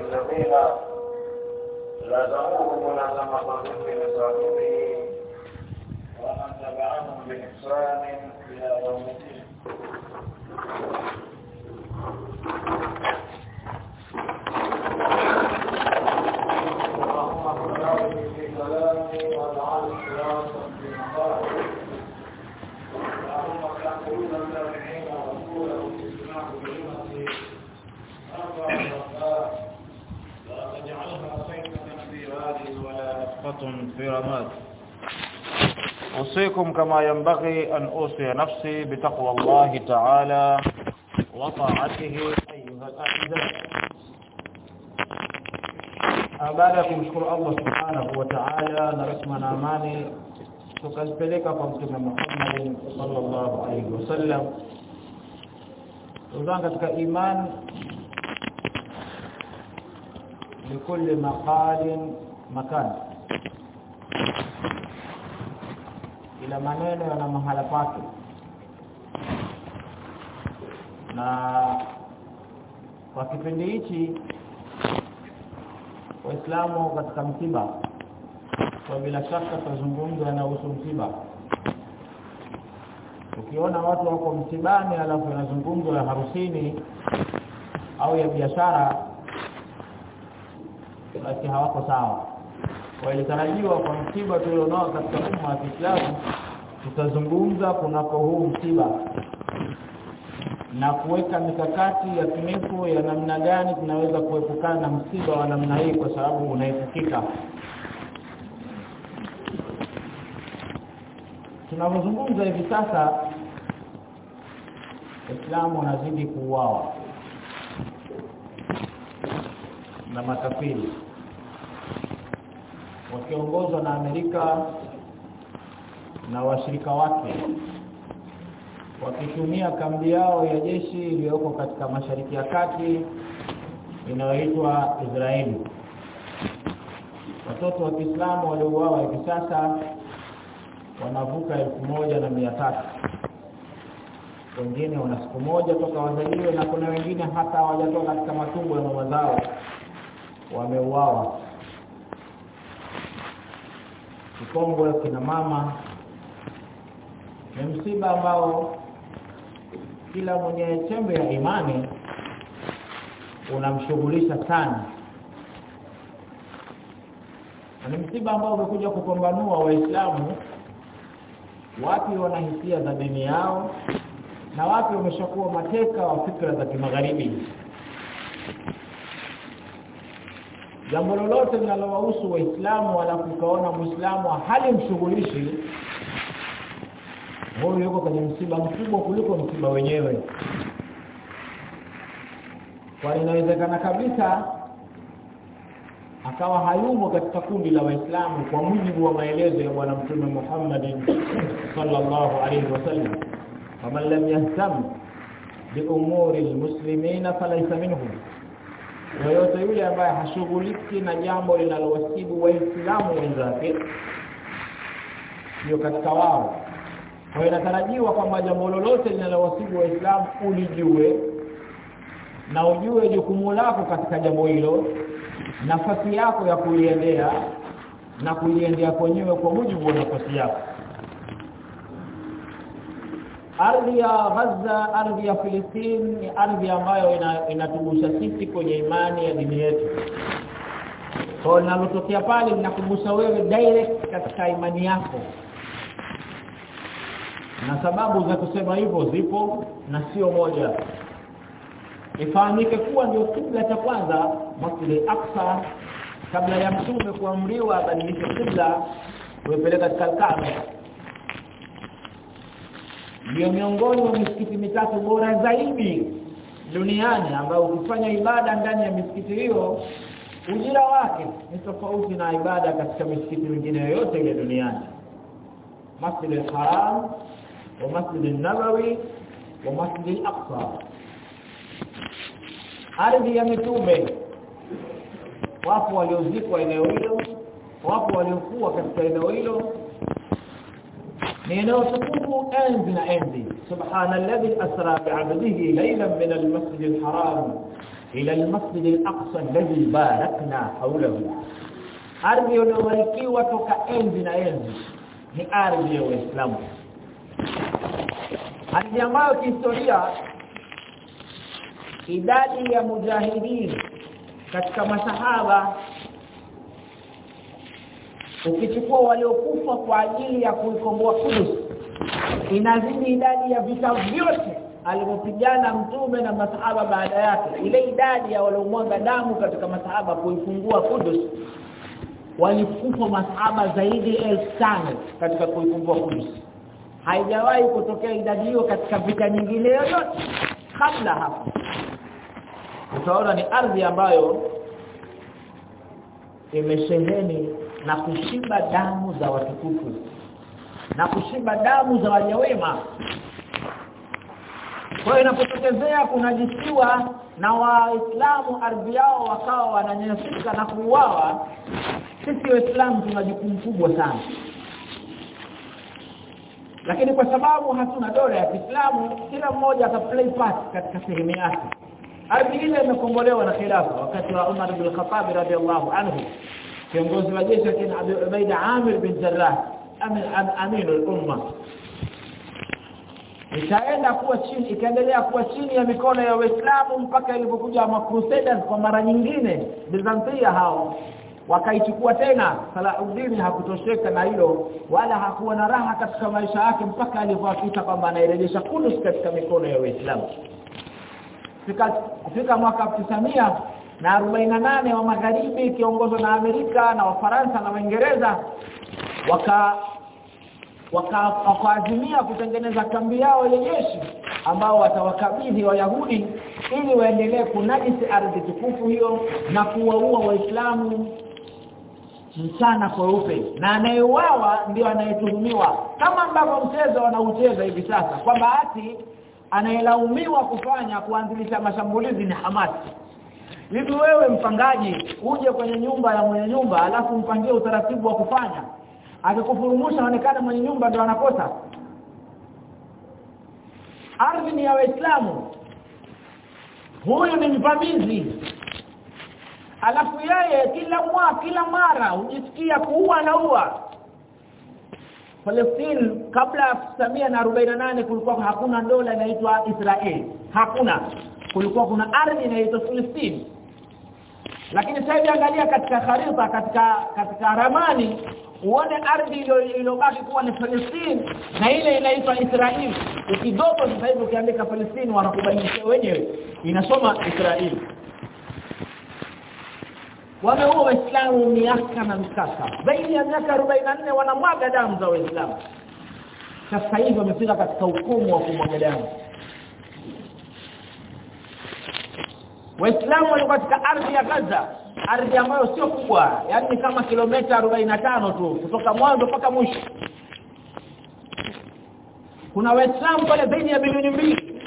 الذين لازموه ملازمة ذكر لصاحبه ومن تبعهم بإحسان إلى يوم الدين. في رمضان أوصيكم كما ينبغي أن أوصي نفسي بتقوى الله تعالى وطاعته أيها الأعزاء. بعد ان الله سبحانه وتعالى نرسمنا اماني تكنسلك فمتنا محمد صلى الله عليه وسلم. وزان katika iman لكل مقال مكان. Ila maneno yana mahala pake. Na kwa kipindi hichi waislamu katika msiba. Kwa bila shaka tazungumza yanahusu msiba. Ukiona watu wako msibani alafu yanazungumzwa ya harusini au ya biashara basi hawako sawa walitarajiwa kwa msiba tulionao katika umma wa Kiislamu tutazungumza kunako huu msiba na kuweka mikakati ya kimifu ya namna gani tunaweza kuepukana na msiba wa namna hii kwa sababu unaepukika. Tunapozungumza hivi sasa islamu unazidi kuuawa na makafiri wakiongozwa na Amerika na washirika wake wakitumia kambi yao ya jeshi iliyoko katika mashariki ya kati inayoitwa Israeli watoto wa Kiislamu waliouawa hivi sasa wanavuka elfu moja na mia tatu. Wengine wana siku moja toka wazaliwe na kuna wengine hata hawajatoka katika matumbo ya mama zao wameuawa kikongwe kina mama. Ni msiba ambao kila mwenye chembe ya imani unamshughulisha sana. Ni msiba ambao umekuja kupambanua waislamu. Wapi wana hisia za dini yao na wapi wameshakuwa mateka wa fikra za kimagharibi jambo lolote linalowahusu waislamu wala kukaona muislamu halimshughulishi huyu yuko kwenye msiba mkubwa kuliko msiba wenyewe. Kwa inawezekana kabisa akawa hayumo katika kundi la waislamu kwa mujibu wa maelezo ya bwana mtume Muhammad sallallahu alaihi wasallam faman lam yahtam bi umuri almuslimina falaysa minhum yoyote yule ambaye hashughuliki na jambo linalowasibu waislamu wenzake ndio katika wao. Kwa inatarajiwa kwamba jambo lolote linalowasibu waislamu ulijue na ujue jukumu lako katika jambo hilo nafasi yako ya kuliendea na kuliendea kwenyewe kwa mujibu wa nafasi yako ardhi ya Gaza ardhi ya Filistini ni ardhi ambayo inatugusa ina sisi kwenye imani ya dini yetu. Kwa linalotokea pale linakugusa wewe direct katika imani yako. Na sababu za kusema hivyo zipo na sio moja. Ifahamike kuwa ndio kibla cha kwanza Masjid al-Aqsa. Kabla ya mtume kuamriwa abadilishe kibla kuipeleka katika Kaaba ndio miongoni mwa misikiti mitatu bora zaidi duniani ambayo ukifanya ibada ndani ya misikiti hiyo ujira wake ni tofauti na ibada katika misikiti mingine yoyote ile duniani. Masjid al-Haram wa Masjid al-Nabawi wa Masjid al-Aqsa. Ardhi ya mitume. Wapo waliozikwa eneo hilo wapo waliokuwa katika eneo hilo ni eneo tukufu enzi na enzi subhana alladhi asra bi'abdihi laylan min almasjid alharam ila almasjid alaqsa alladhi barakna hawlahu ardhi iliyobarikiwa toka enzi na enzi ni ardhi ya Uislamu ardhi ambayo kihistoria idadi ya mujahidin katika masahaba ukichukua waliokufa kwa ajili ya kuikomboa Kudus inazidi idadi ya vita vyote alivyopigana mtume na masahaba baada yake. Ile idadi ya waliomwaga damu katika masahaba kuifungua Kudus walikufa masahaba zaidi elfu tano katika kuifungua Kudus. Haijawahi kutokea idadi hiyo katika vita nyingine yoyote kabla hapo. Utaona ni ardhi ambayo imesheheni na kushiba damu za watukufu na kushiba damu za wajawema kwa inapotokezea kunajisiwa na waislamu ardhi yao wakawa wananyasika na kuuawa sisi waislamu tuna jukumu kubwa sana. Lakini kwa sababu hatuna dola ya Kiislamu kila mmoja ataplay part katika sehemu yake. Ardhi ile imekombolewa na khilafa wakati wa Umar bin Khattab radhiallahu anhu kiongozi wa jeshi kina Abu Ubaida Amir bin Jarrah aminu umma ikaenda kuwa chini ikaendelea kuwa chini ya mikono ya Waislamu mpaka ilipokuja wa Crusaders kwa mara nyingine Byzantia hao. Wakaichukua tena Salahuddin hakutosheka na hilo wala hakuwa na raha katika maisha yake mpaka alipohakika kwamba anairejesha Kudus katika mikono ya Waislamu. Fika kufika mwaka 1900 na 48 wa magharibi kiongozwa na Amerika na Wafaransa na Waingereza waka wakaazimia waka kutengeneza kambi yao ya jeshi ambao watawakabidhi wayahudi ili waendelee kunajisi ardhi tukufu hiyo na kuwaua waislamu mchana kweupe. Na anayeuawa ndio anayetuhumiwa. Kama ambavyo mchezo wanaucheza hivi sasa kwamba ati anayelaumiwa kufanya kuanzilisha mashambulizi ni Hamas hivi wewe mpangaji uje kwenye nyumba ya mwenye nyumba alafu mpangie utaratibu wa kufanya. Akikufurumusha onekana mwenye nyumba ndio anakosa. Ardhi ni ya waislamu. Huyu ni mvamizi alafu yeye kila mwa kila mara hujisikia kuua na ua. Palestine kabla ya 1948 kulikuwa hakuna dola inaitwa Israel hakuna. Kulikuwa kuna ardhi inaitwa Palestine lakini sasa angalia katika kharita katika katika ramani uone ardhi iliyobaki kuwa ni Palestine na ile inaitwa Israeli ukidogo sasa hivi ukiandika Palestine wanakubainisha wenyewe inasoma Israeli wameua waislamu miaka na mikaka. Zaidi ya miaka 44 wanamwaga damu za waislamu. Sasa hivi wamefika katika hukumu wa kumwaga damu Waislamu walio katika ardhi ya Gaza ardhi ambayo sio kubwa yani kama kilomita 45 tu kutoka mwanzo mpaka mwisho. Kuna waislamu pale zaidi ya milioni mbili.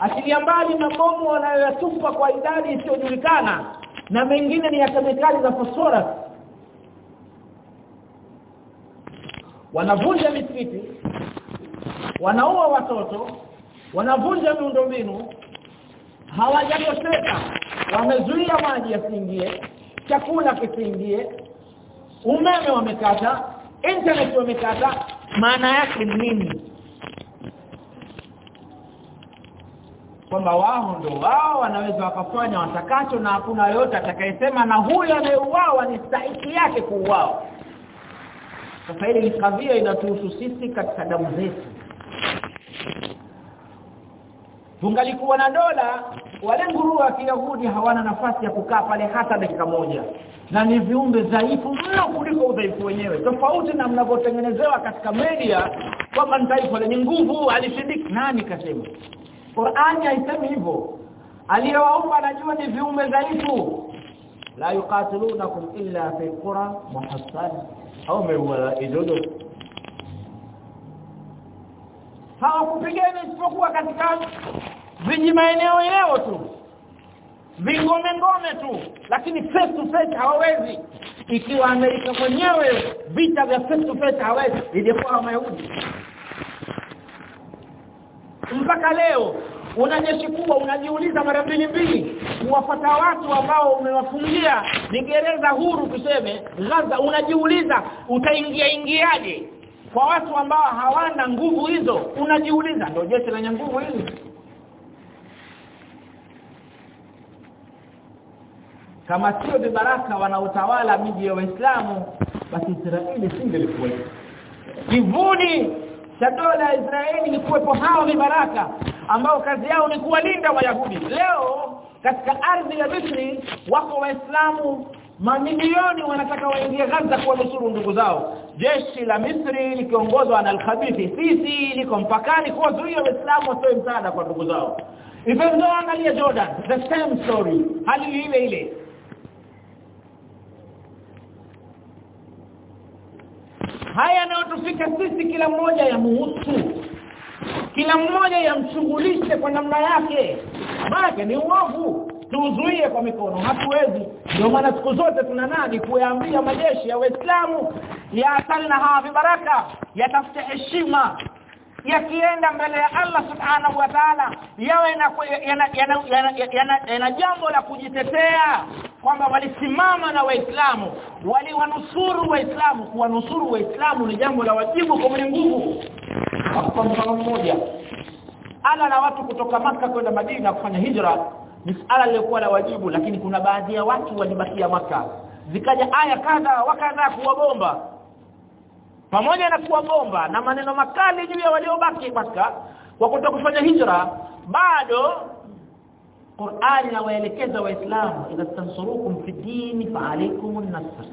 Asilia mbali mabomu wanayoyatupa kwa idadi isiyojulikana na mengine ni ya kemikali za phosphorus wanavunja misikiti wanaua watoto wanavunja miundombinu hawajatoseka. Wamezuia maji yasiingie chakula kisiingie umeme wamekata internet wamekata. Maana yake ni nini? Kwamba wao ndo wao wanaweza wakafanya watakacho na hakuna yote atakayesema na huyo anayeuawa ni stahiki yake kuuawa. Sasa hili kadhia inatuhusu sisi katika damu zetu tungalikuwa na dola wale nguruwe wa Kiyahudi hawana nafasi ya kukaa pale hata dakika moja. Na ni viumbe dhaifu mno kuliko udhaifu wenyewe. Tofauti na mnavyotengenezewa katika media kwamba taifa lenye nguvu alishindiki nani kasema? Qur'ani haisemi hivyo. Aliyewaumba anajua ni viumbe dhaifu. La yuqatilunakum illa fi qura muhassana au mewa idodo hawakupigana isipokuwa katika viji maeneo yao tu vingome ngome tu lakini face to face hawawezi. Ikiwa Amerika mwenyewe vita vya face to face hawezi ilikuwa Mayahudi mpaka leo una jeshi kubwa unajiuliza mara mbili mbili kuwafata watu ambao umewafungia ni gereza huru tuseme Gaza unajiuliza utaingia ingiaje kwa watu ambao hawana nguvu hizo unajiuliza ndio jeshi lenye nguvu hizi? Kama sio vibaraka wanaotawala miji ya Waislamu basi Israeli singelikuwa kivuni cha dola ya Israeli ni kuwepo hao vibaraka ambao kazi yao ni kuwalinda Wayahudi. Leo katika ardhi ya Misri wako Waislamu mamilioni wanataka waingie Gaza kuwanusuru ndugu zao. Jeshi la Misri likiongozwa na Al-Khabithi Sisi liko mpakani kuwazuia Waislamu watoe msaada kwa ndugu zao. Even though angalia Jordan the same story. Hali ile ile. Haya yanayotufika sisi kila mmoja ya muhusu kila mmoja yamshughulishe kwa namna yake. Maana ni uovu tuzuie kwa mikono. Hatuwezi. Ndio maana siku zote tuna tunanadi kuyaambia majeshi ya Waislamu ya na hawa baraka yatafute heshima. Yakienda mbele ya Allah subhanahu wa ta'ala yawe na yana jambo la kujitetea kwamba walisimama na waislamu waliwanusuru waislamu. Kuwanusuru waislamu ni jambo la wajibu kwa mwenye nguvu. Kwa mfano mmoja ala na watu kutoka maka kwenda Madina kufanya hijra ni ala lilikuwa la wajibu lakini kuna baadhi ya watu walibakia maka zikaja aya kadha wakadha kuwabomba pamoja na kuwabomba na maneno makali juu ya waliobaki maka kwa kutokufanya hijra bado Qur'an inawaelekeza waislamu idha tansurukum fi dini fa alaykum an-nasr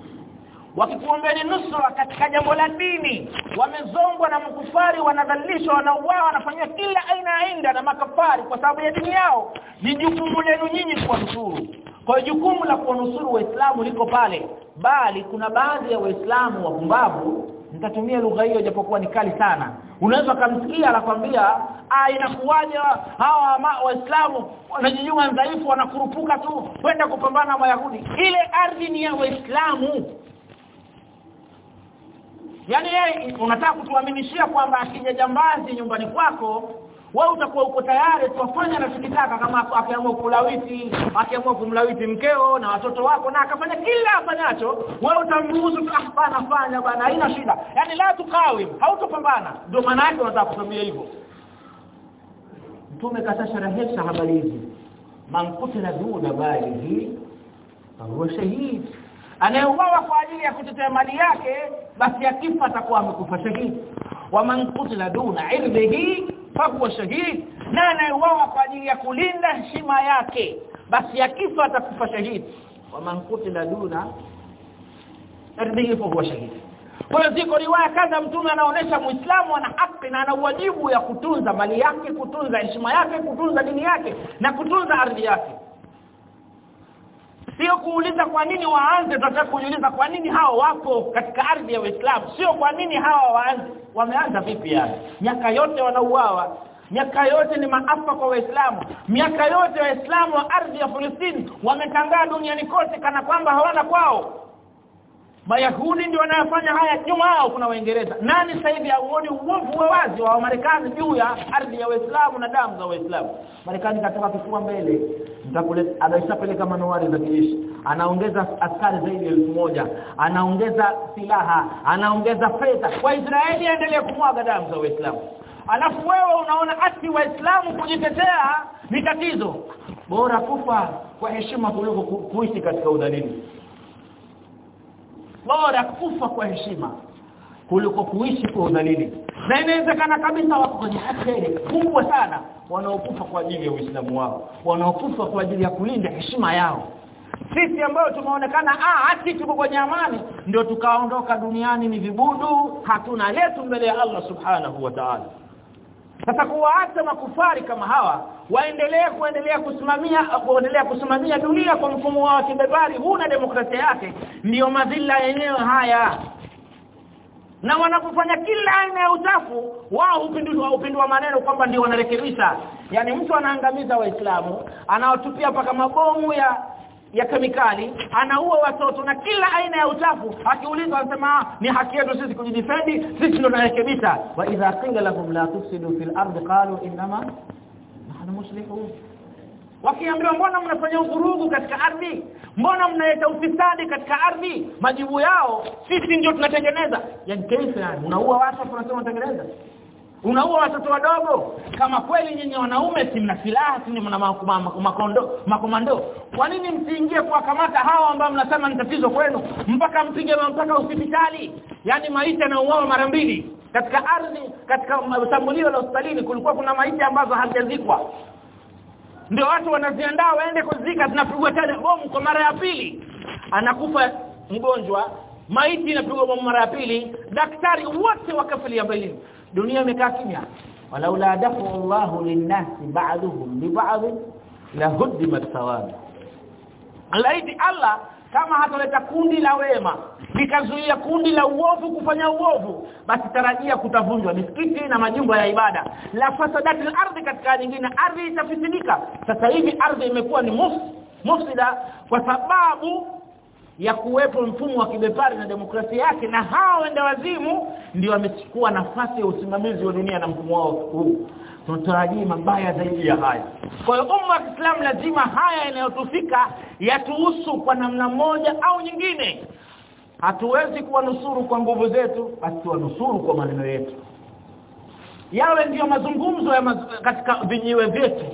wakikuombeni nusra katika jambo la dini. Wamezongwa na mkufari wanadhalilishwa wanauawa wanafanywa kila aina ya inda na makafari kwa sababu ya dini yao. Ni jukumu lenu nyinyi kuwanusuru. Kwa jukumu la kuwanusuru waislamu liko pale. Bali kuna baadhi ya waislamu wapumbavu nitatumia lugha hiyo japokuwa ni kali sana. Unaweza kumsikia anakwambia ah inakuwaje hawa waislamu wanajijua dhaifu wanakurupuka tu kwenda kupambana na wayahudi. Ile ardhi ni ya waislamu Yaani unataka kutuaminishia kwamba akija jambazi nyumbani kwako wewe utakuwa uko tayari tuwafanya anachokitaka kama akiamua kulawiti akiamua kumlawiti mkeo na watoto wako na akafanya kila afanyacho wewe utamruhusu ah bana fanya bana haina shida. Yaani la tukawi hautopambana. Ndio maana yake unataka kutumia hivyo. Mtume katasharehesha habari hizi. Man kutila duna balihi huwa shahidi anayeuawa kwa ajili ya kutetea mali yake basi akifa atakuwa amekufa shahidi. Wa man qutila duna irdihi fahuwa shahid. Na anayeuawa kwa ajili ya kulinda heshima yake basi akifa atakufa shahidi wa man qutila duna irdihi fahuwa shahidi kwa hiyo ziko riwaya kadha mtume anaonesha muislamu ana haki na ana wajibu ya kutunza mali yake kutunza heshima yake kutunza dini yake na kutunza ardhi yake sio kuuliza kwa nini waanze tunataka kujiuliza kwa nini hao wako katika ardhi ya Uislamu. Sio kwa nini hawa waanze. Wameanza vipi yani? Miaka yote wanauawa. Miaka yote ni maafa kwa waislamu. Miaka yote waislamu wa ardhi ya Palestina wametangaa duniani kote kana kwamba hawana kwao Mayahudi ndio wanayofanya haya nyuma yao kuna Waingereza. Nani sasa hivi auoni uovu wa wazi wa Marekani juu ya ardhi ya Waislamu na damu za Waislamu? Marekani katoka kifua mbele. Mtakuleta anaishapeleka manuari za kijeshi. Anaongeza askari zaidi elfu moja anaongeza silaha, anaongeza fedha. Kwa Israeli endelee kumwaga damu za Waislamu. Alafu wewe unaona ati Waislamu kujitetea ni tatizo. Bora kufa kwa heshima kuliko kuishi katika udhalili bora kufa kwa heshima kuliko kuishi kwa udhalili. Na inawezekana kabisa wako kwenye hatari kubwa sana wanaokufa kwa ajili ya Uislamu wao wanaokufa kwa ajili ya kulinda heshima yao. Sisi ambao tumeonekana ah hati tuko kwenye amani ndio tukaondoka duniani ni vibudu hatuna letu mbele ya Allah subhanahu wa ta'ala. Sasa kuwaacha makufari kama hawa waendelee kuendelea kusimamia kuendelea kusimamia dunia kwa mfumo wao kibebari. Huna demokrasia yake. Ndiyo madhila yenyewe haya. Na wanapofanya kila aina ya uchafu wao upindua upindua maneno kwamba ndio wanarekebisha. Yani mtu anaangamiza waislamu anaotupia paka mabomu ya ya kemikali anaua watoto na kila aina ya uchafu. Akiulizwa anasema ni haki yetu sisi kujidefendi sisi ndio tunarekebisha. Wa idha qila lahum la tufsidu fil ardi qalu inma nahnu wakiambiwa mbona mnafanya uvurugu katika ardhi? Mbona mnaleta ufisadi katika ardhi? Majibu yao sisi ndio tunatengeneza. Yani kaifa yani unaua watu hapo unasema unatengeneza. Unaua watoto wadogo. Kama kweli nyinyi wanaume si mna silaha si mna makondo makomando. Kwa nini msiingie kuwakamata hawa ambao mnasema ni tatizo kwenu mpaka mpige mpaka hospitali? Yani maisha na uao mara mbili katika ardhi katika shambulio la hospitalini kulikuwa kuna maiti ambazo hazijazikwa. Ndio watu wanaziandaa waende kuzika zinapigwa tena bomu kwa mara ya pili. Anakufa mgonjwa maiti inapigwa bomu mara ya pili daktari wote wakafilia mbele. Dunia imekaa kimya. Walaula dafu Allahu linnasi ba'dhum bi ba'd la hudimat thawab alaiti Allah kama hataleta kundi la wema likazuia kundi la uovu kufanya uovu basi tarajia kutavunjwa misikiti na majumba ya ibada. La fasadatil ardhi katika nyingine ardhi itafisidika sasa hivi ardhi imekuwa ni muf, mufsida kwa sababu ya kuwepo mfumo wa kibepari na demokrasia yake na hao wenda wazimu ndio wamechukua nafasi ya usimamizi wa dunia na mfumo wao huu tunatarajia mabaya zaidi ya haya. Kwa hiyo umma wa Kiislamu lazima haya yanayotufika yatuhusu kwa namna moja au nyingine. Hatuwezi kuwanusuru kwa nguvu zetu basi tuwanusuru kwa maneno yetu. Yawe ndiyo mazungumzo ya maz katika vinyiwe vyetu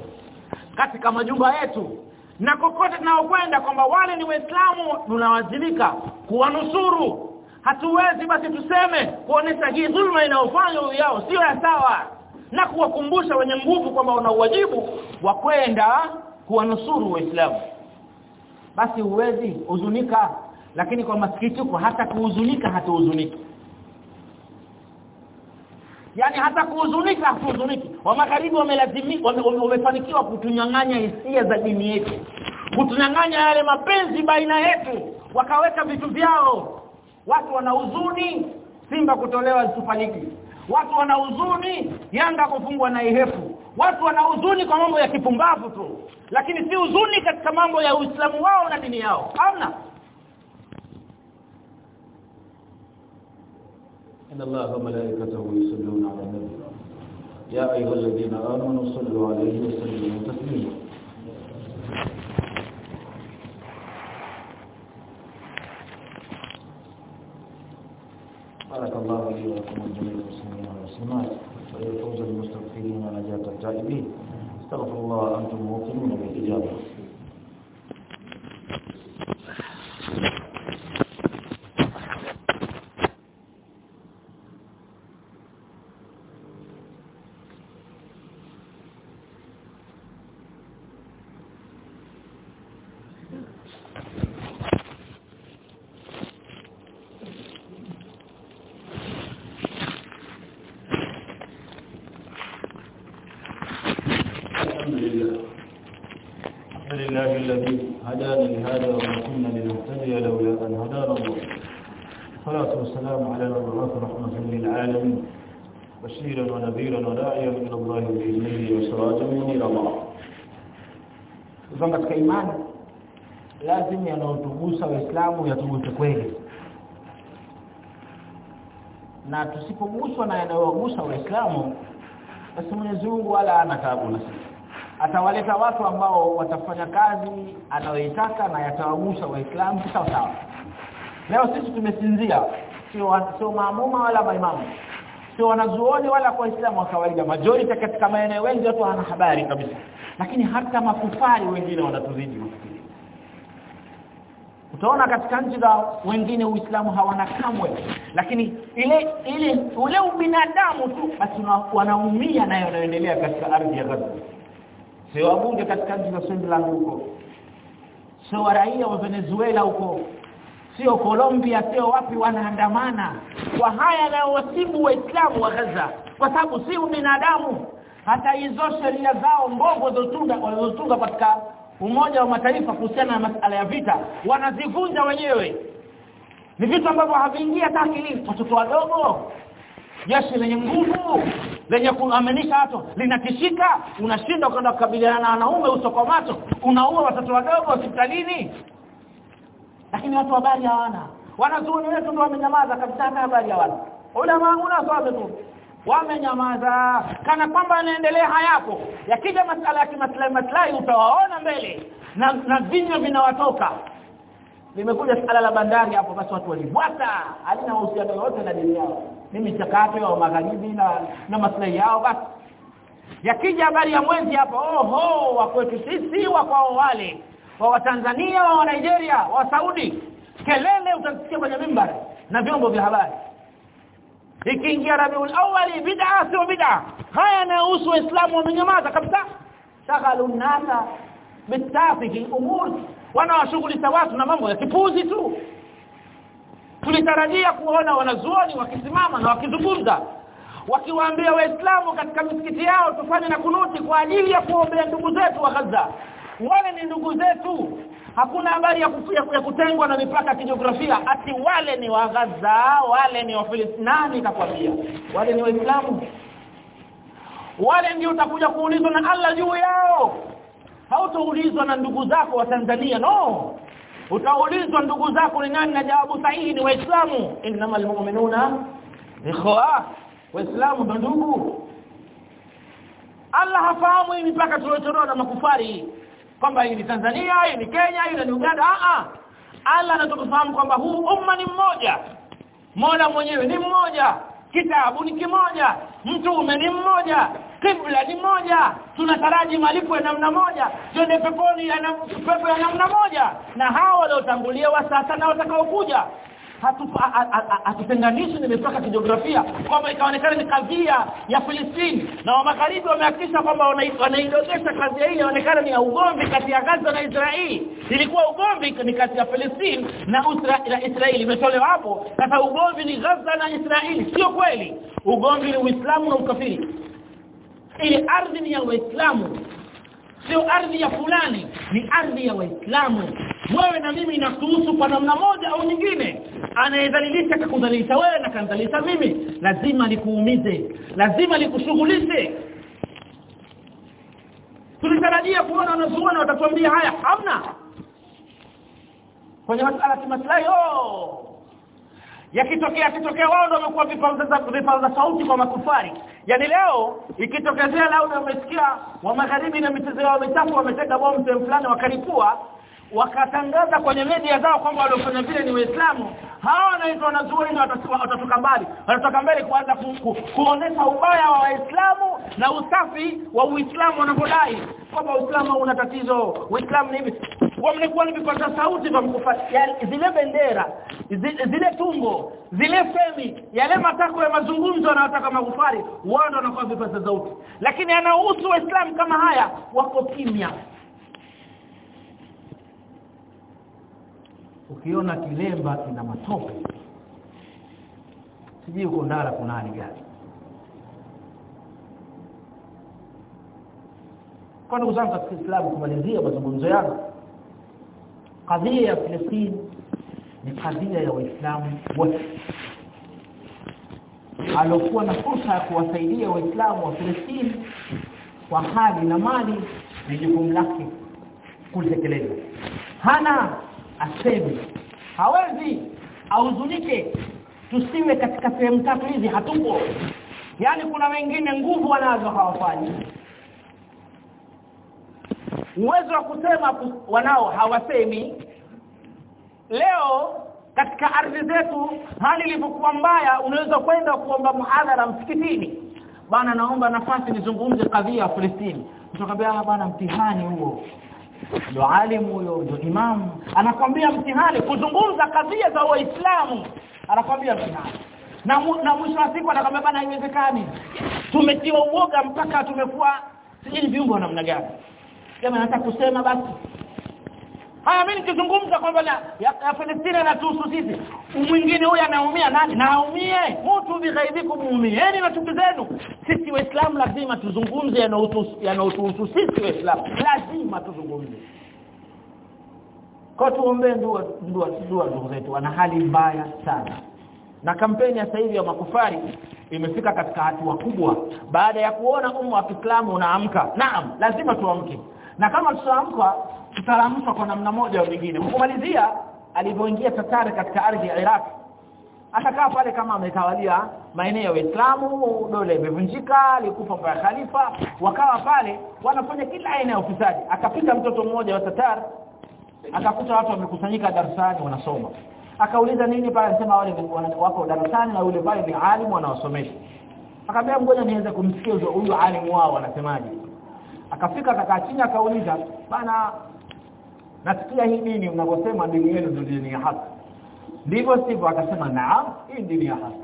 katika majumba yetu. Na kokote tunaokwenda kwamba wale ni waislamu tunawazilika kuwanusuru. Hatuwezi basi tuseme kuonesha hii dhulma inayofanywa yao sio ya sawa na kuwakumbusha wenye nguvu kwamba wana uwajibu wa kwenda kuwanusuru waislamu. Basi huwezi huzunika lakini kwa masikitiko hata kuhuzunika hatuhuzuniki. Yani hata kuhuzunika hatuhuzuniki. Wa magharibi wamelazimika wamefanikiwa kutunyang'anya hisia za dini yetu. Kutunyang'anya yale mapenzi baina yetu. Wakaweka vitu vyao. Watu wana huzuni. Simba kutolewa League watu wana huzuni Yanga kufungwa na Ihefu watu wana huzuni kwa mambo ya kipumbavu tu lakini si huzuni katika mambo ya Uislamu wao na dini yao hamna إن الله وملائكته يصلون على النبي يا أيها الذين آمنوا صلوا عليه وسلموا تسليما بارك الله لي ولكم وجميع والمسلمات ويفوز المستغفرين ونجاة التائبين. استغفر الله أنتم موقنون بالإجابة. الحمد لله. الحمد لله الذي هدانا لهذا وما كنا لنهتدي لولا أن هدانا الله. الصلاة والسلام على المبعوث رحمة للعالمين. بشيرا ونذيرا وداعيا إلى الله بإذنه وسراجا منيرا. Yatuguse kweli. Na tusipoguswa na yanayowagusa waislamu basi Mwenyezi Mungu wala ana taabu na sisi. Atawaleta watu ambao watafanya kazi anayoitaka na yatawagusa waislamu. Sawa sawa. Leo sisi tumesinzia. Sio sio maamuma wala maimamu. Sio wanazuoni wala kwa waislamu wa kawaida. Majority katika maeneo wengi watu wana habari kabisa. Lakini hata makufari wengine wanatuzidi utaona katika nchi za wengine uislamu hawana kamwe. Lakini ile ile ule ubinadamu tu basi wanaumia nayo inaendelea katika ardhi ya Gaza sio wabunge katika nchi za Swaziland huko. Sio raia wa Venezuela huko. Sio Colombia sio wapi wanaandamana kwa haya yanayowasibu waislamu wa Gaza. Kwa sababu si binadamu hata hizo sheria zao mbovu walizotunga walizotunga katika umoja wa mataifa kuhusiana na masala ya vita wanazivunja wenyewe. Ni vitu ambavyo haviingia hata akilini watoto wadogo jeshi lenye nguvu lenye kuaminisha watu linatishika unashinda kwenda kukabiliana na wanaume uso kwa macho unaua watoto wadogo hospitalini. Lakini watu habari hawana. Wanazuoni wetu ndio wamenyamaza kabisa habari hawana. Ulama una swali tu. Wamenyamaza. Kana kwamba yanaendelea hayapo. Yakija masala ya kimaslahi maslahi utawaona mbele. Na, na vinywa vinawatoka. Limekuja sala la bandari hapo basi watu walibwata halina uhusiano wote na dini yao ni michakato wa magharibi na na maslahi yao basi. Yakija habari ya mwezi hapa oho wa kwetu sisi wa kwao wale wa Watanzania wa Nigeria wa Saudi kelele utasikia kwenye mimbari na vyombo vya habari. Ikiingia Rabiul Awwal bid'a sio bid'a? Haya yanayohusu waislamu wamenyamaza kabisa. Shaghalu nasa bitafiki umur wanawashughulisha watu na mambo ya kipuzi tu tulitarajia kuona wanazuoni wakisimama na wakizungumza wakiwaambia waislamu katika misikiti yao tufanye na kunuti kwa ajili ya kuombea ndugu zetu wa Gaza. Wale ni ndugu zetu. Hakuna habari ya, kufia, ya, kutengwa na mipaka ya kijiografia. Ati wale ni wa Gaza wale ni wafilistini kakwambia wale ni waislamu. Wale ndio utakuja kuulizwa na Allah juu yao. Hautoulizwa na ndugu zako wa Tanzania no utaulizwa ndugu zako ni nani na jawabu sahihi ni waislamu. Innamal mu'minuna ikhwa waislamu ndo ndugu. Allah hafahamu hii mipaka tuliochoroa na makufari kwamba hii ni Tanzania hii ni Kenya hii ni Uganda. A a Allah anatufahamu kwamba huu umma ni mmoja. Mola mwenyewe ni mmoja kitabu ni kimoja mtume ni mmoja kibla ni moja tunataraji malipo ya namna moja twende peponi ya pepo ya namna moja. Na hao waliotangulia wa sasa na watakaokuja hatutenganishi ni mipaka kijiografia. Kwamba ikaonekana ni kadhia ya Filistini na wa magharibi wamehakikisha kwamba wanaidogesha kadhia hii inaonekana ni ya ugomvi kati ya Gaza na Israeli. Ilikuwa ugomvi ni kati ya Filistini na na Israeli. Imetolewa hapo. Sasa ugomvi ni Gaza na Israeli. Sio kweli. Ugomvi ni Uislamu na ukafiri. Ile ardhi ni ya Waislamu. Sio ardhi ya fulani. Ni ardhi ya Waislamu wewe na mimi inakuhusu kwa namna moja au nyingine. Anayedhalilisha kakudhalilisha wewe na kanidhalilisha mimi. Lazima likuumize lazima likushughulishe tulitarajia kuona wanazuoni watatuambia haya. Hamna. Kwenye masala ya maslahi oh. Yakitokea kitokea wao ndio wamekuwa vipaza sauti kwa makufari. Yani leo ikitokezea labda umesikia wa magharibi na michezo yao michafu wametega bomu sehemu fulani wakalipua wakatangaza kwenye media zao kwamba waliofanya vile ni waislamu. Hawa wanaitwa wanazuoni watatoka mbali. Watatoka mbele kuanza ku, ku, kuonesha ubaya wa waislamu na usafi wa uislamu wanavyodai. Kwamba uislamu una tatizo. Uislamu ni hivi. Wamekuwa ni vipaza sauti vya mkufa zile bendera zile, zile tumbo zile femi yale matako ya mazungumzo yanayotaka magufari. Wao ndio wanakuwa vipaza sauti. Lakini anahusu waislamu kama haya. Wako kimya ukiona kilemba kina matope sijui uko ndara kuna hali gani. Kwa ndugu zangu katika Uislamu kumalizia mazungumzo yangu kadhia ya Palestina ni kadhia ya Waislamu wote. Alokuwa na fursa ya kuwasaidia Waislamu wa Palestina kwa hali na mali ni jukumu lake kulitekeleza hana asemi hawezi ahuzunike. Tusiwe katika sehemu tatu hizi hatupo. Yani kuna wengine nguvu wanazo hawafanyi. Uwezo wa kusema wanao hawasemi. Leo katika ardhi zetu hali ilivyokuwa mbaya unaweza kwenda kuomba muhadhara msikitini. Bana naomba nafasi nizungumze kadhia ya Palestina. Utakwambia bana mtihani huo ndo alimu huyo ndo imamu. Anakwambia mtihani kuzungumza kadhia za waislamu. Anakwambia mtihani. Na, na mwisho wa siku anakwambia bana haiwezekani. Tumetiwa uoga mpaka tumekuwa sijui wa namna gani. Kama nataka kusema basi haya mimi nikizungumza kwamba ya, ya Palestina inatuhusu sisi mwingine huyu anaumia nani? Naumie. Mtu bighaibikum muumieni na chuki zenu. Sisi waislamu lazima tuzungumze yanayotuhusu sisi waislamu. Lazima tuzungumze. Kwa tuombe ndua ndua ndua ndugu zetu wana hali mbaya sana. Na kampeni ya sasa ya makufari imefika katika hatua kubwa. Baada ya kuona umma wa Kiislamu unaamka naam lazima tuamke. Na kama tutaamka tutaamka kwa namna moja au nyingine. Kumalizia alipoingia Tatari katika ardhi ya Iraq. Akakaa pale kama ametawalia maeneo ya Uislamu dole imevunjika alikufa kwa khalifa. Wakawa pale wanafanya kila aina ya ufisadi. Akapita mtoto mmoja wa Tatar akakuta watu wamekusanyika darasani wanasoma. Akauliza nini pale anasema wale wako darasani na yule pale ni alimu anawasomesha akamwambia ngoja niweze kumsikia huyo alimu wao anasemaje. Akafika akakaa chini akauliza bana nasikia hii dini mnavyosema dini yenu ndio dini ya haki ndivyo sivyo akasema naam hii dini ya haki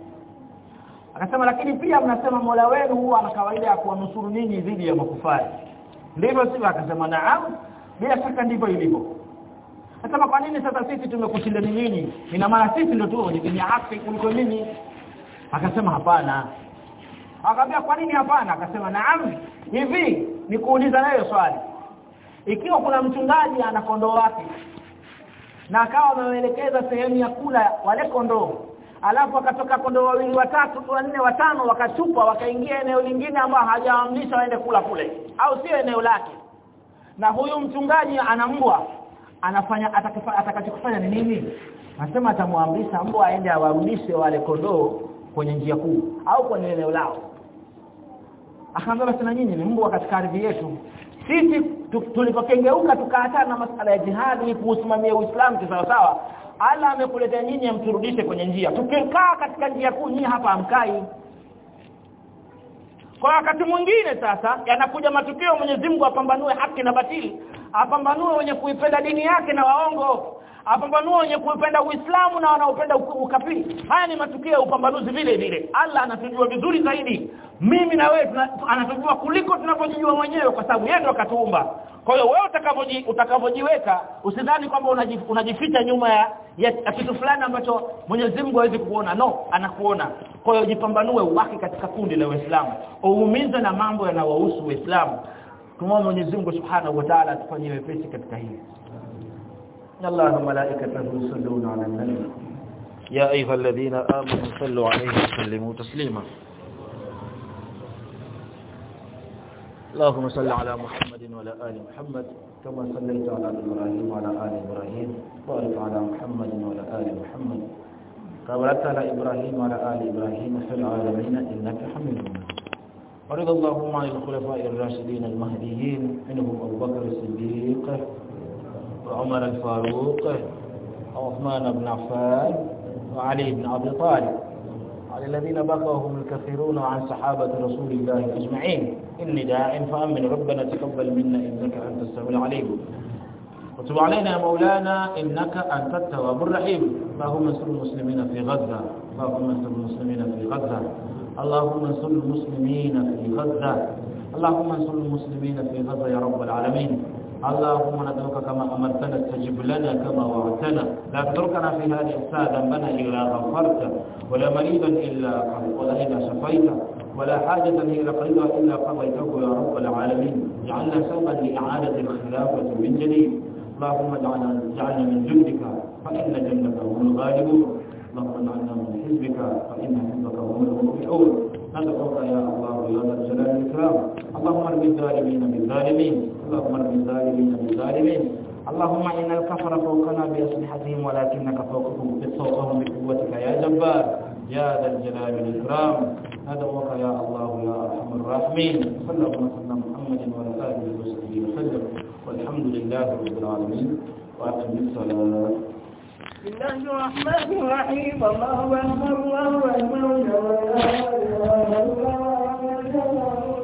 akasema lakini pia mnasema Mola wenu huwa ana kawaida ya kuwanusuru ninyi dhidi ya makufari ndivyo sivyo akasema naam bila shaka ndivyo ilivyo Akasema kwa nini sasa sisi tumekushinda ni nini? Ina maana sisi ndio tu dini ya haki kuliko nini? Akasema hapana. Akaambia kwa nini hapana? Akasema naam. Hivi nikuuliza nayo swali. Ikiwa kuna mchungaji ana kondoo wake na akawa ameelekeza sehemu ya kula wale kondoo alafu akatoka kondoo wawili watatu wanne watano wakachupa wakaingia eneo lingine ambao hajaamrisha waende kula kule au sio eneo lake. Na huyu mchungaji ana mbwa anafanya atakachofanya ni nini? Anasema atamwamrisha mbwa aende awarudishe wale kondoo kwenye njia kuu au kwenye eneo lao. Akaambia basi na nyinyi ni mbwa katika ardhi yetu. Sisi tulipokengeuka tukaachana na masala ya jihadi kuusimamia Uislamu kwa sawa Allah amekuletea nyinyi mturudishe kwenye njia. Tukikaa katika njia kuu nyinyi hapa amkai kwa wakati mwingine sasa yanakuja matukio Mwenyezi Mungu apambanue haki na batili. Apambanue wenye kuipenda dini yake na waongo apambanue wenye kuupenda Uislamu na wanaopenda ukafiri. Haya ni matukio ya upambanuzi vile vile. Allah anatujua vizuri zaidi. Mimi na wewe anatujua kuliko tunavyojijua mwenyewe kwa sababu yeye ndo akatuumba. Kwa hiyo wewe utakavoji utakavojiweka usidhani kwamba unajificha nyuma ya, ya, ya kitu fulani ambacho Mwenyezi Mungu hawezi kuona. No anakuona. Kwa hiyo jipambanue ubaki katika kundi la Uislamu. Uumize na mambo yanayohusu Uislamu. Tumwombe Mwenyezi Mungu Subhanahu wa Ta'ala atufanyie wepesi katika hili الله وملائكته يصلون على النبي. يا أيها الذين آمنوا صلوا عليه وسلموا تسليما. اللهم صل على محمد وعلى آل محمد كما صليت على إبراهيم وعلى آل إبراهيم. بارك على محمد وعلى آل محمد. كما باركت على إبراهيم وعلى آل إبراهيم في العالمين إنك حميد مجيد. ورضى اللهم عن الخلفاء الراشدين المهديين منهم أبو بكر الصديق. وعمر الفاروق وعثمان بن عفان وعلي بن أبي طالب. على الذين بقوهم الكثيرون عن صحابة رسول الله أجمعين إني داع فأمن ربنا تقبل منا إنك أنت السميع العليم. وتب علينا مولانا إنك أنت التواب الرحيم. اللهم انصر المسلمين في غزة؟ اللهم انصر المسلمين في غزة؟ اللهم انصر المسلمين في غزة. اللهم انصر المسلمين في غزة يا رب العالمين. اللهم ندعوك كما أمرتنا استجب لنا كما وعدتنا. لا تتركنا في هذه الساعة ذنبنا إلا غفرت ولا مريضا إلا ولا إلا شفيت ولا حاجة إلا قريبا إلا قضيته يا رب العالمين. جعلنا سببا لإعادة الخلافة من جديد. اللهم اجعلنا اجعلنا من جندك فإن جندك هم الغالبون. اللهم اجعلنا من حزبك فإن حزبك هم المفلحون. ندعوك يا الله يا ذا الجلال والإكرام. اللهم ارم الظالمين بالظالمين. اللهم بالظالمين اللهم إن الكفر فوقنا بأسلحتهم ولكنك فوقهم فوقهم بقوتك يا جبار. يا ذا الجلال والإكرام. ندعوك يا الله يا أرحم الراحمين. صلى الله على محمد وعلى آله وصحبه وسلم. والحمد لله رب العالمين. وأقم الصلاة. بسم الله الرحمن الرحيم. الله أكبر الله أكبر. لا إله إلا الله.